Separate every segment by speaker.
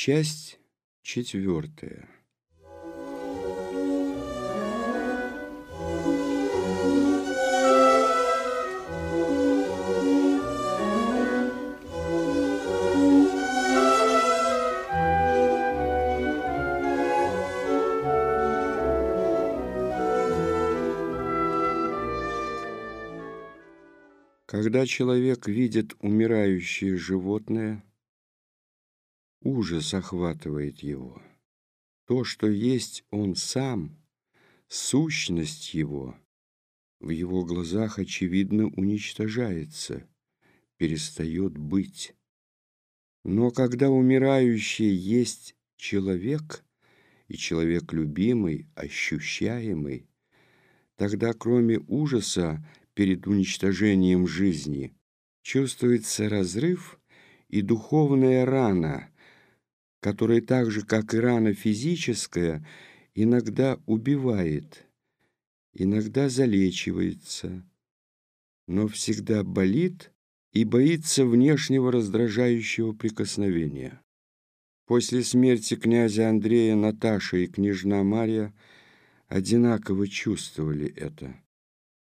Speaker 1: Часть четвертая. Когда человек видит умирающее животное, ужас охватывает его. То, что есть он сам, сущность его, в его глазах, очевидно, уничтожается, перестает быть. Но когда умирающий есть человек, и человек любимый, ощущаемый, тогда кроме ужаса перед уничтожением жизни, чувствуется разрыв и духовная рана, которая так же, как и рана физическая, иногда убивает, иногда залечивается, но всегда болит и боится внешнего раздражающего прикосновения. После смерти князя Андрея Наташа и княжна Марья одинаково чувствовали это.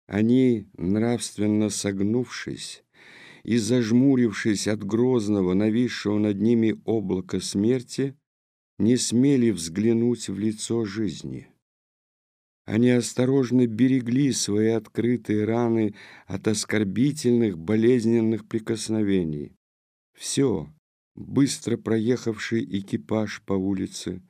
Speaker 1: Они, нравственно согнувшись и зажмурившись от грозного, нависшего над ними облака смерти, не смели взглянуть в лицо жизни. Они осторожно берегли свои открытые раны от оскорбительных, болезненных прикосновений. Все, быстро проехавший экипаж по улице,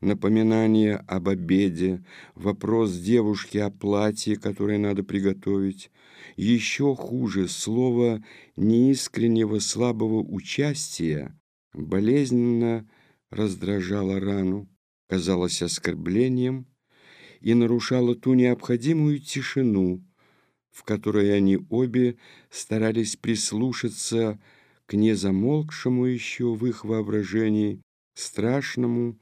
Speaker 1: напоминание об обеде, вопрос девушки о платье, которое надо приготовить. Еще хуже слово неискреннего слабого участия болезненно раздражало рану, казалось оскорблением и нарушало ту необходимую тишину, в которой они обе старались прислушаться к незамолкшему еще в их воображении страшному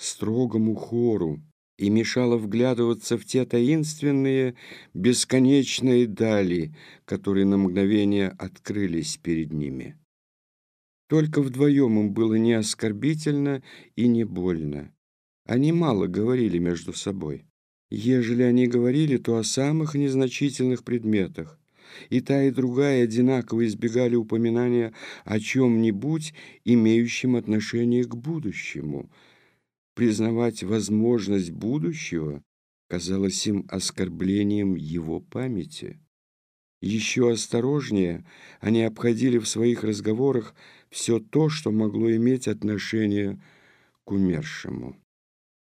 Speaker 1: строгому хору и мешало вглядываться в те таинственные, бесконечные дали, которые на мгновение открылись перед ними. Только вдвоем им было не оскорбительно и не больно. Они мало говорили между собой. Ежели они говорили, то о самых незначительных предметах. И та, и другая одинаково избегали упоминания о чем-нибудь, имеющем отношение к будущему – признавать возможность будущего казалось им оскорблением его памяти. Еще осторожнее они обходили в своих разговорах все то, что могло иметь отношение к умершему.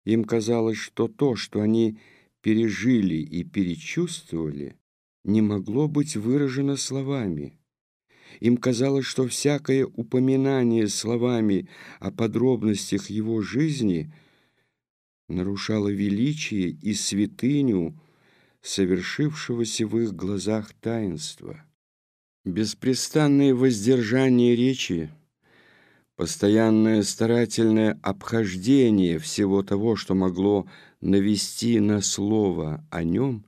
Speaker 1: Им казалось, что то, что они пережили и перечувствовали, не могло быть выражено словами. Им казалось, что всякое упоминание словами о подробностях его жизни – нарушало величие и святыню совершившегося в их глазах таинства. Беспрестанное воздержание речи, постоянное старательное обхождение всего того, что могло навести на слово о нем,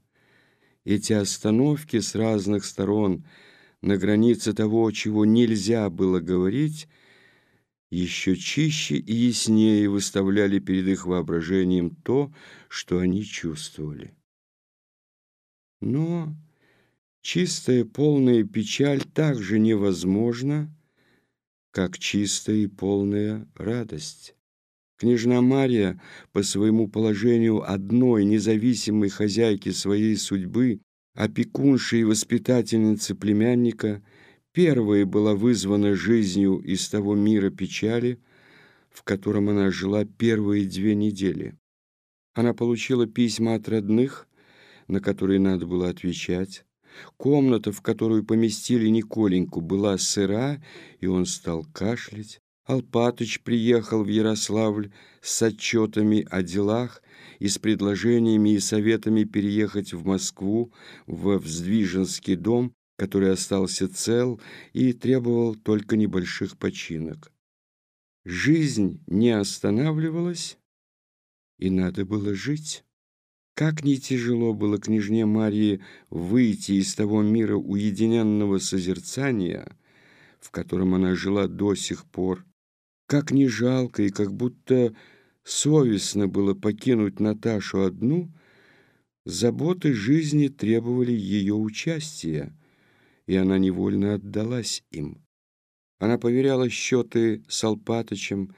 Speaker 1: эти остановки с разных сторон на границе того, чего нельзя было говорить, еще чище и яснее выставляли перед их воображением то, что они чувствовали. Но чистая полная печаль так же невозможна, как чистая и полная радость. Княжна Мария по своему положению одной независимой хозяйки своей судьбы, опекуншей и воспитательницы племянника – первая была вызвана жизнью из того мира печали, в котором она жила первые две недели. Она получила письма от родных, на которые надо было отвечать. Комната, в которую поместили Николеньку, была сыра, и он стал кашлять. Алпатыч приехал в Ярославль с отчетами о делах и с предложениями и советами переехать в Москву, в Вздвиженский дом, который остался цел и требовал только небольших починок. Жизнь не останавливалась, и надо было жить. Как не тяжело было княжне Марии выйти из того мира уединенного созерцания, в котором она жила до сих пор, Как не жалко и как будто совестно было покинуть Наташу одну, заботы жизни требовали ее участия, и она невольно отдалась им. Она поверяла счеты с Алпатычем,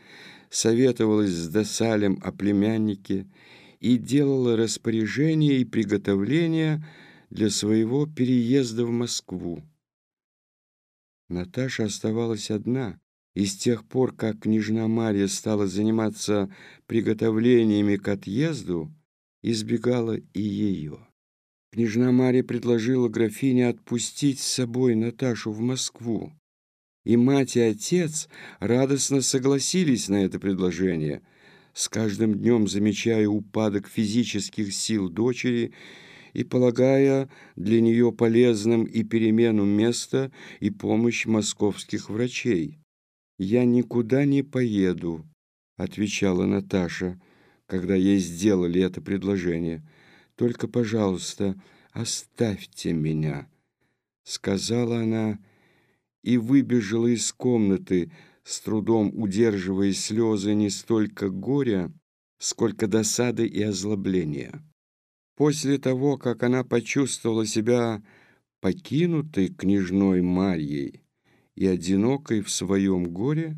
Speaker 1: советовалась с Досалем о племяннике и делала распоряжения и приготовления для своего переезда в Москву. Наташа оставалась одна, и с тех пор, как княжна Марья стала заниматься приготовлениями к отъезду, избегала и ее. Княжна Марья предложила графине отпустить с собой Наташу в Москву. И мать и отец радостно согласились на это предложение, с каждым днем замечая упадок физических сил дочери и полагая для нее полезным и перемену места и помощь московских врачей. «Я никуда не поеду», — отвечала Наташа, когда ей сделали это предложение. «Только, пожалуйста, оставьте меня», — сказала она, — и выбежала из комнаты, с трудом удерживая слезы не столько горя, сколько досады и озлобления. После того, как она почувствовала себя покинутой княжной Марьей и одинокой в своем горе,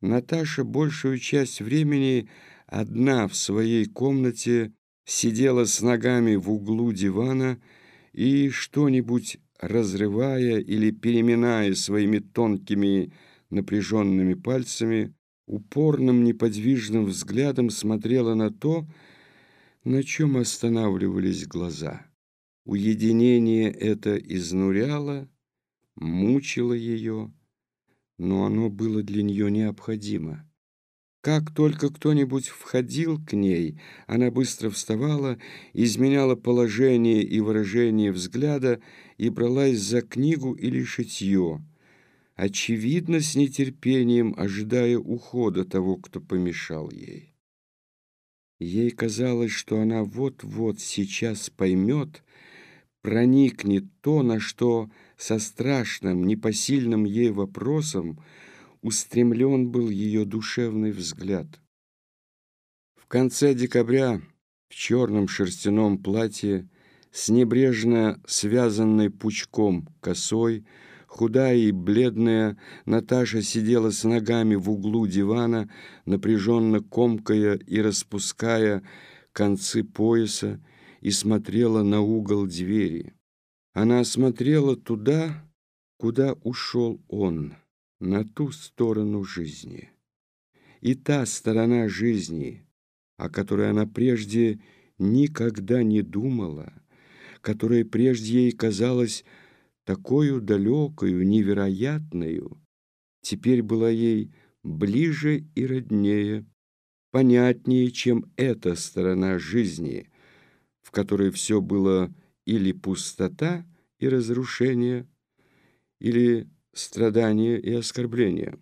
Speaker 1: Наташа большую часть времени одна в своей комнате сидела с ногами в углу дивана и что-нибудь разрывая или переминая своими тонкими напряженными пальцами, упорным неподвижным взглядом смотрела на то, на чем останавливались глаза. Уединение это изнуряло, мучило ее, но оно было для нее необходимо. Как только кто-нибудь входил к ней, она быстро вставала, изменяла положение и выражение взгляда и бралась за книгу или шитье, очевидно, с нетерпением ожидая ухода того, кто помешал ей. Ей казалось, что она вот-вот сейчас поймет, проникнет то, на что со страшным, непосильным ей вопросом устремлен был ее душевный взгляд. В конце декабря в черном шерстяном платье с небрежно связанной пучком косой, худая и бледная, Наташа сидела с ногами в углу дивана, напряженно комкая и распуская концы пояса, и смотрела на угол двери. Она смотрела туда, куда ушел он на ту сторону жизни. И та сторона жизни, о которой она прежде никогда не думала, которая прежде ей казалась такую далекою, невероятную, теперь была ей ближе и роднее, понятнее, чем эта сторона жизни, в которой все было или пустота и разрушение, или страдания и оскорбления.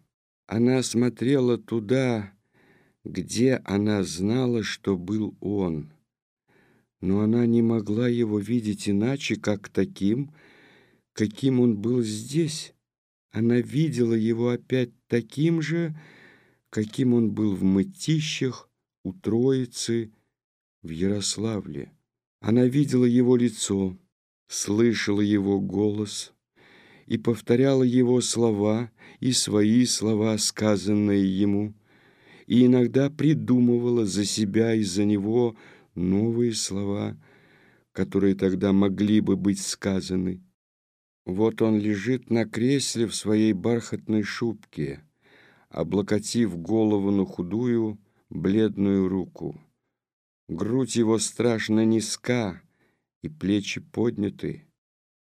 Speaker 1: Она смотрела туда, где она знала, что был он. Но она не могла его видеть иначе, как таким, каким он был здесь. Она видела его опять таким же, каким он был в Мытищах, у Троицы, в Ярославле. Она видела его лицо, слышала его голос — и повторяла его слова и свои слова, сказанные ему, и иногда придумывала за себя и за него новые слова, которые тогда могли бы быть сказаны. Вот он лежит на кресле в своей бархатной шубке, облокотив голову на худую, бледную руку. Грудь его страшно низка, и плечи подняты.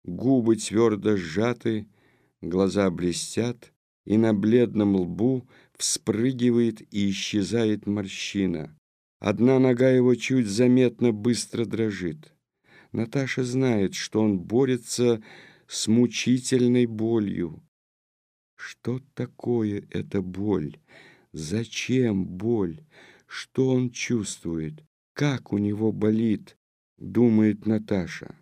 Speaker 1: Губы твердо сжаты, глаза блестят, и на бледном лбу вспрыгивает и исчезает морщина. Одна нога его чуть заметно быстро дрожит. Наташа знает, что он борется с мучительной болью. Что такое эта боль? Зачем боль? Что он чувствует? Как у него болит? Думает Наташа.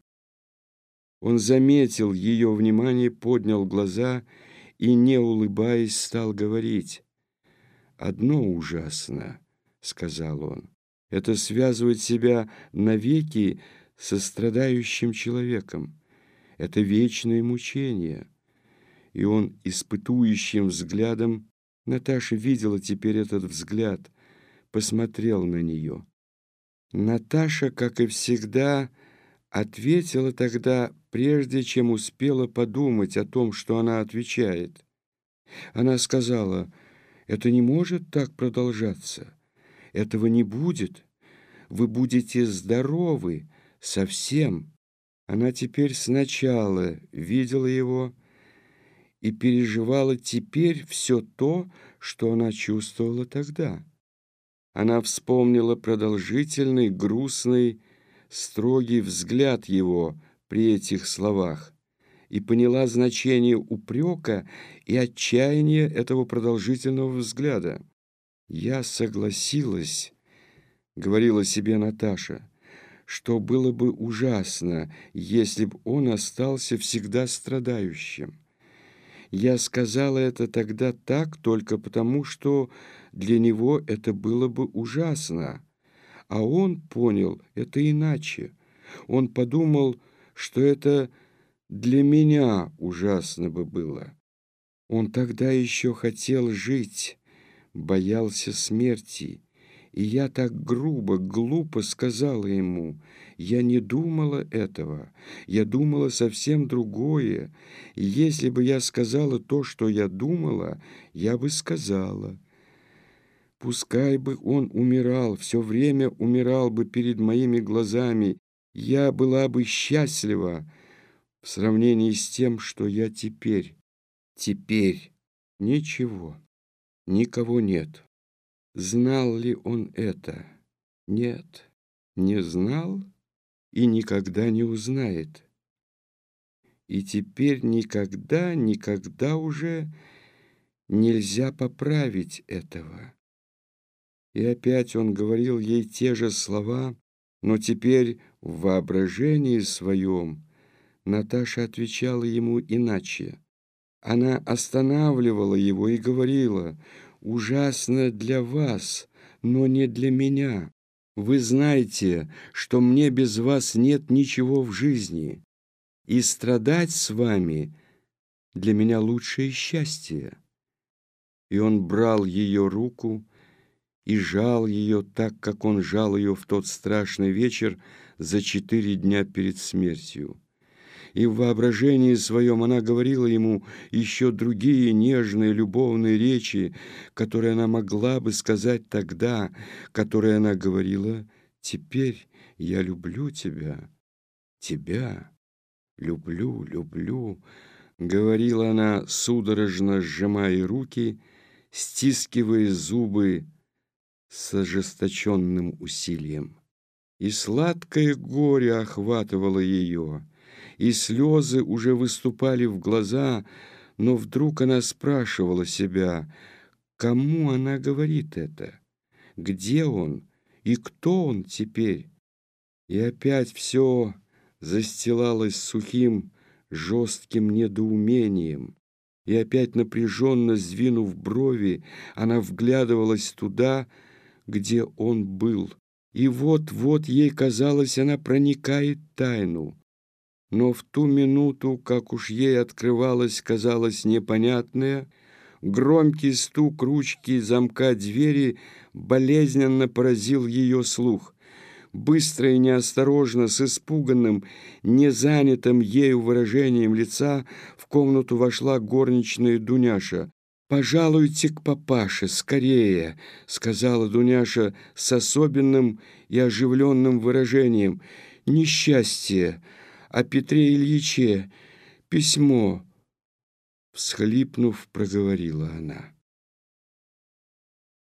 Speaker 1: Он заметил ее внимание, поднял глаза и, не улыбаясь, стал говорить. одно ужасно, — сказал он. Это связывать себя навеки со страдающим человеком. Это вечное мучение. И он испытующим взглядом, Наташа видела теперь этот взгляд, посмотрел на нее. Наташа, как и всегда, ответила тогда, прежде чем успела подумать о том, что она отвечает. Она сказала, «Это не может так продолжаться. Этого не будет. Вы будете здоровы совсем». Она теперь сначала видела его и переживала теперь все то, что она чувствовала тогда. Она вспомнила продолжительный, грустный, строгий взгляд его при этих словах и поняла значение упрека и отчаяния этого продолжительного взгляда. «Я согласилась», — говорила себе Наташа, «что было бы ужасно, если бы он остался всегда страдающим. Я сказала это тогда так только потому, что для него это было бы ужасно, а он понял это иначе. Он подумал, что это для меня ужасно бы было. Он тогда еще хотел жить, боялся смерти, и я так грубо, глупо сказала ему, я не думала этого, я думала совсем другое, и если бы я сказала то, что я думала, я бы сказала — Пускай бы он умирал, все время умирал бы перед моими глазами, я была бы счастлива в сравнении с тем, что я теперь. Теперь ничего, никого нет. Знал ли он это? Нет, не знал и никогда не узнает. И теперь никогда, никогда уже нельзя поправить этого. И опять он говорил ей те же слова, но теперь в воображении своем Наташа отвечала ему иначе. Она останавливала его и говорила, «Ужасно для вас, но не для меня. Вы знаете, что мне без вас нет ничего в жизни, и страдать с вами для меня лучшее счастье». И он брал ее руку, и жал ее так, как он жал ее в тот страшный вечер за четыре дня перед смертью. И в воображении своем она говорила ему еще другие нежные любовные речи, которые она могла бы сказать тогда, которые она говорила «Теперь я люблю тебя, тебя, люблю, люблю», говорила она, судорожно сжимая руки, стискивая зубы, с ожесточенным усилием. И сладкое горе охватывало ее, и слезы уже выступали в глаза, но вдруг она спрашивала себя, кому она говорит это, где он и кто он теперь. И опять все застилалось сухим, жестким недоумением. И опять напряженно сдвинув брови, она вглядывалась туда, где он был. И вот-вот ей казалось, она проникает тайну. Но в ту минуту, как уж ей открывалось, казалось непонятное, громкий стук ручки замка двери болезненно поразил ее слух. Быстро и неосторожно, с испуганным, незанятым ею выражением лица, в комнату вошла горничная Дуняша. «Пожалуйте к папаше, скорее», — сказала Дуняша с особенным и оживленным выражением. «Несчастье! О Петре Ильиче! Письмо!» Всхлипнув, проговорила она.